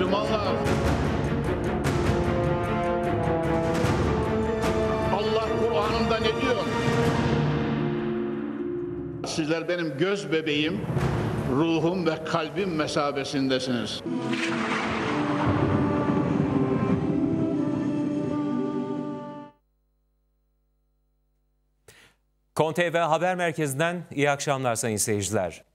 Müslümanlar. Allah Kur'an'ında ne diyor? Sizler benim göz bebeğim, ruhum ve kalbim mesabesindesiniz. KonTV Haber Merkezi'nden iyi akşamlar sayın seyirciler.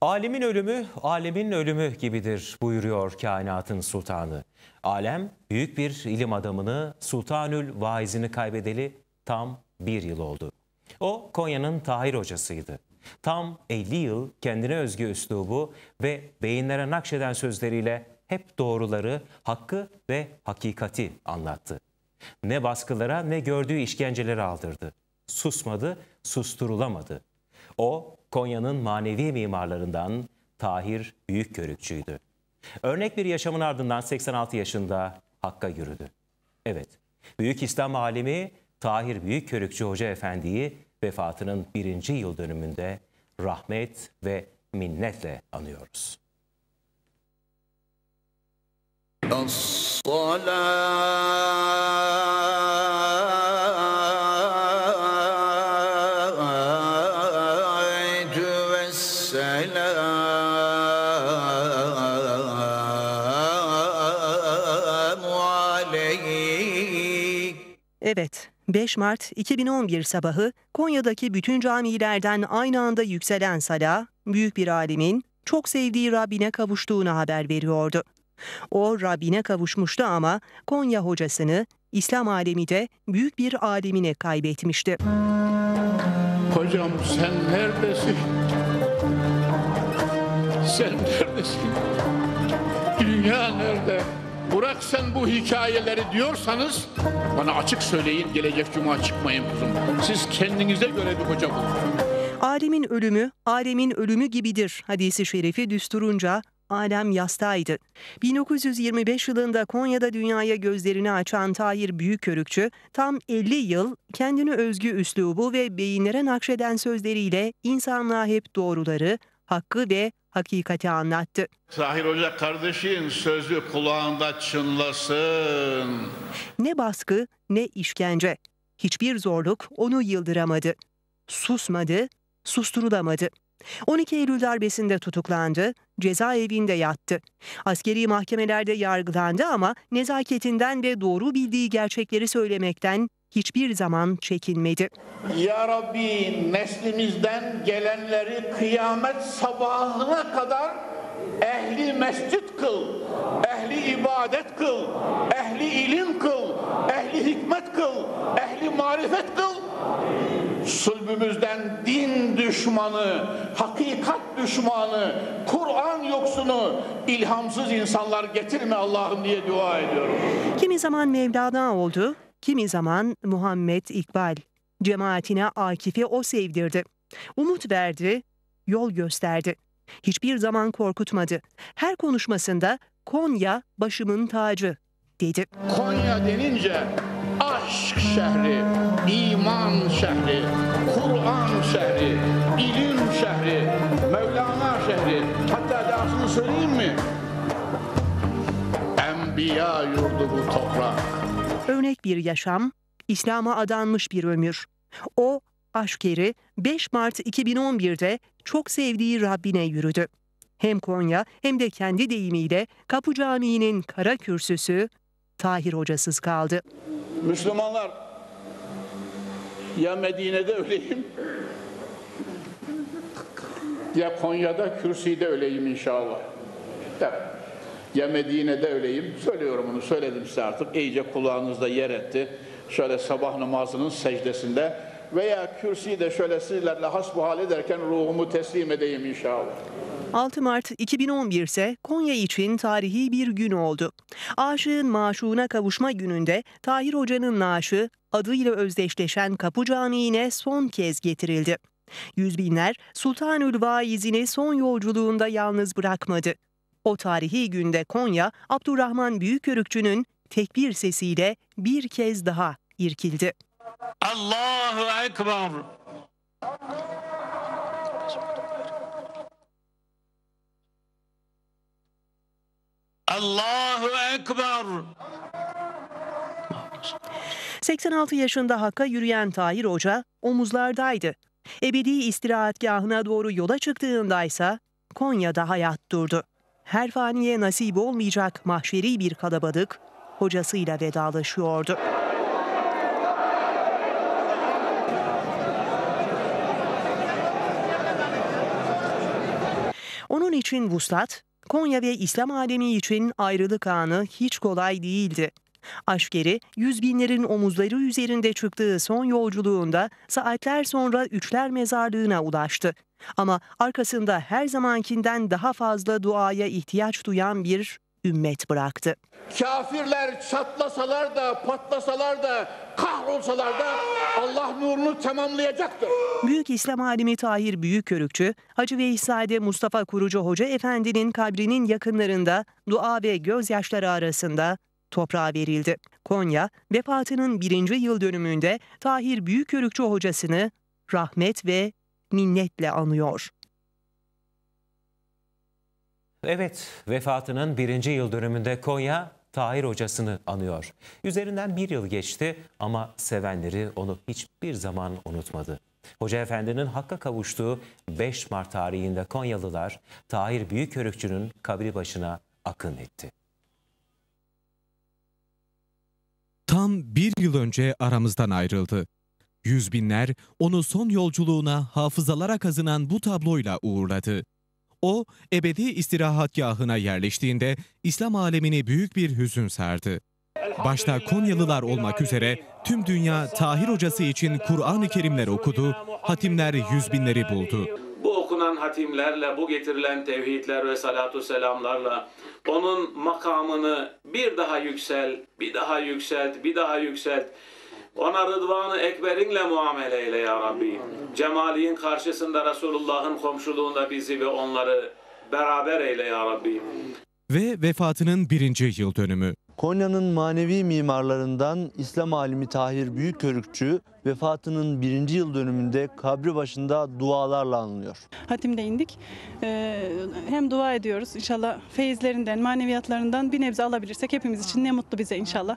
Alemin ölümü, alemin ölümü gibidir buyuruyor kainatın sultanı. Alem büyük bir ilim adamını Sultanül Vaizini kaybedeli tam bir yıl oldu. O Konya'nın Tahir hocasıydı. Tam 50 yıl kendine özgü üslubu ve beyinlere nakşeden sözleriyle hep doğruları, hakkı ve hakikati anlattı. Ne baskılara ne gördüğü işkenceleri aldırdı. Susmadı, susturulamadı. O Konya'nın manevi mimarlarından Tahir Büyükkörükçüydü. Örnek bir yaşamın ardından 86 yaşında Hakk'a yürüdü. Evet, Büyük İslam alimi Tahir Büyükkörükçü Hoca Efendi'yi vefatının birinci yıl dönümünde rahmet ve minnetle anıyoruz. الصلاة Evet, 5 Mart 2011 sabahı Konya'daki bütün camilerden aynı anda yükselen sala, büyük bir alimin çok sevdiği Rabbine kavuştuğunu haber veriyordu. O Rabbine kavuşmuştu ama Konya hocasını, İslam alemi de büyük bir alimini kaybetmişti. Hocam sen neredesin? Sen neredesin? Dünya nerede? Bırak sen bu hikayeleri diyorsanız bana açık söyleyin gelecek cuma çıkmayın kuzum. Siz kendinize göre bir hoca bulun. Alemin ölümü, alemin ölümü gibidir hadisi şerifi düsturunca alem yastaydı. 1925 yılında Konya'da dünyaya gözlerini açan Tahir Büyükkörükçü tam 50 yıl kendine özgü üslubu ve beyinlere nakşeden sözleriyle insanlığa hep doğruları, hakkı ve hakikati anlattı. Tahir Hoca kardeşin sözü kulağında çınlasın. Ne baskı ne işkence. Hiçbir zorluk onu yıldıramadı. Susmadı, susturulamadı. 12 Eylül darbesinde tutuklandı, cezaevinde yattı. Askeri mahkemelerde yargılandı ama nezaketinden ve doğru bildiği gerçekleri söylemekten hiçbir zaman çekinmedi. Ya Rabbi neslimizden gelenleri kıyamet sabahına kadar ehli mescit kıl, ehli ibadet kıl, ehli ilim kıl, ehli hikmet kıl, ehli marifet kıl. Sulbümüzden din düşmanı, hakikat düşmanı, Kur'an yoksunu, ilhamsız insanlar getirme Allah'ım diye dua ediyorum. Kimi zaman Mevlana oldu, kimi zaman Muhammed İkbal. Cemaatine Akif'i o sevdirdi. Umut verdi, yol gösterdi. Hiçbir zaman korkutmadı. Her konuşmasında Konya başımın tacı dedi. Konya denince aşk şehri, iman şehri, Kur'an şehri, ilim şehri, Mevlana şehri. Hatta dahasını söyleyeyim mi? Enbiya yurdu bu toprak. Örnek bir yaşam, İslam'a adanmış bir ömür. O aşkeri 5 Mart 2011'de çok sevdiği Rabbine yürüdü. Hem Konya hem de kendi deyimiyle Kapı Camii'nin kara kürsüsü Tahir hocasız kaldı. Müslümanlar ya Medine'de öleyim ya Konya'da kürsüde öleyim inşallah. Evet. Ya Medine'de öleyim. Söylüyorum bunu söyledim size artık. İyice kulağınızda yer etti. Şöyle sabah namazının secdesinde veya kürsüyü de şöyle sizlerle hasbuhal ederken ruhumu teslim edeyim inşallah. 6 Mart 2011 ise Konya için tarihi bir gün oldu. Aşığın maşuğuna kavuşma gününde Tahir Hoca'nın naaşı adıyla özdeşleşen Kapı Camii'ne son kez getirildi. Yüz binler Sultanül Vaizini son yolculuğunda yalnız bırakmadı. O tarihi günde Konya, Abdurrahman Büyükörükçü'nün tekbir sesiyle bir kez daha irkildi. Allahu Ekber. Allahu Ekber. 86 yaşında Hakk'a yürüyen Tahir Hoca omuzlardaydı. Ebedi istirahatgahına doğru yola çıktığındaysa Konya'da hayat durdu. Her faniye nasip olmayacak mahşeri bir kalabalık hocasıyla vedalaşıyordu. Onun için vuslat, Konya ve İslam alemi için ayrılık anı hiç kolay değildi. Aşkeri, yüz binlerin omuzları üzerinde çıktığı son yolculuğunda saatler sonra Üçler Mezarlığı'na ulaştı. Ama arkasında her zamankinden daha fazla duaya ihtiyaç duyan bir ümmet bıraktı. Kafirler çatlasalar da, patlasalar da, kahrolsalar da Allah nurunu tamamlayacaktır. Büyük İslam alimi Tahir Büyükkörükçü, Hacı Veyzade Mustafa Kurucu Hoca Efendi'nin kabrinin yakınlarında dua ve gözyaşları arasında toprağa verildi. Konya, vefatının birinci yıl dönümünde Tahir Büyükkörükçü hocasını rahmet ve minnetle anıyor. Evet, vefatının birinci yıl dönümünde Konya Tahir hocasını anıyor. Üzerinden bir yıl geçti ama sevenleri onu hiçbir zaman unutmadı. Hoca Efendi'nin hakka kavuştuğu 5 Mart tarihinde Konyalılar Tahir Büyükörükçü'nün kabri başına akın etti. Tam bir yıl önce aramızdan ayrıldı. Yüz binler onu son yolculuğuna hafızalara kazınan bu tabloyla uğurladı. O, ebedi istirahatgahına yerleştiğinde İslam alemini büyük bir hüzün sardı. Başta Konyalılar olmak üzere tüm dünya Tahir hocası için Kur'an-ı Kerimler okudu, hatimler yüz binleri buldu. Okunan hatimlerle, bu getirilen tevhidler ve salatu selamlarla onun makamını bir daha yüksel, bir daha yükselt, bir daha yükselt. Ona rıdvanı ekberinle muamele eyle ya Rabbi. Cemalin karşısında Resulullah'ın komşuluğunda bizi ve onları beraber eyle ya Rabbi. Ve vefatının birinci yıl dönümü. Konya'nın manevi mimarlarından İslam alimi Tahir Büyükkörükçü vefatının birinci yıl dönümünde kabri başında dualarla anılıyor. hatimde indik. Ee, hem dua ediyoruz inşallah feyizlerinden, maneviyatlarından bir nebze alabilirsek hepimiz için ne mutlu bize inşallah.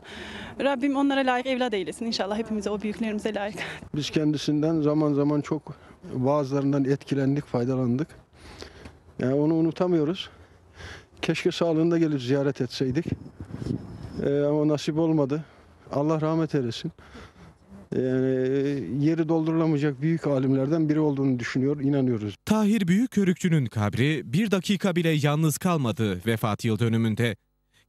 Rabbim onlara layık evlat eylesin inşallah hepimize o büyüklerimize layık. Biz kendisinden zaman zaman çok vaazlarından etkilendik, faydalandık. Yani onu unutamıyoruz. Keşke sağlığında gelip ziyaret etseydik. Ee, ama nasip olmadı. Allah rahmet eylesin. Yani yeri doldurulamayacak büyük alimlerden biri olduğunu düşünüyor, inanıyoruz. Tahir Büyükkörükçü'nün kabri bir dakika bile yalnız kalmadı vefat yıl dönümünde.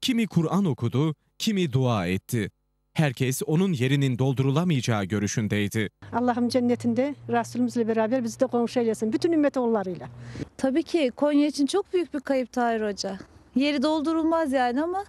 Kimi Kur'an okudu, kimi dua etti. Herkes onun yerinin doldurulamayacağı görüşündeydi. Allah'ım cennetinde Resulümüzle beraber bizi de komşu eylesin. Bütün ümmet onlarıyla. Tabii ki Konya için çok büyük bir kayıp Tahir Hoca. Yeri doldurulmaz yani ama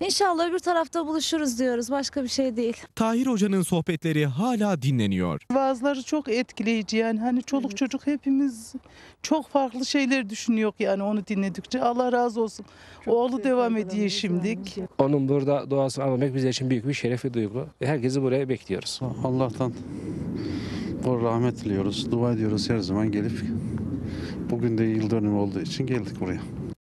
inşallah öbür tarafta buluşuruz diyoruz. Başka bir şey değil. Tahir Hoca'nın sohbetleri hala dinleniyor. Vaazları çok etkileyici yani hani çoluk çocuk hepimiz çok farklı şeyler düşünüyor yani onu dinledikçe. Allah razı olsun. Oğlu devam ediyor şimdilik. Onun burada duasını almak bizim için büyük bir şeref ve duygu. Herkesi buraya bekliyoruz. Allah'tan o rahmet diliyoruz, dua ediyoruz her zaman gelip. Bugün de yıl dönümü olduğu için geldik buraya.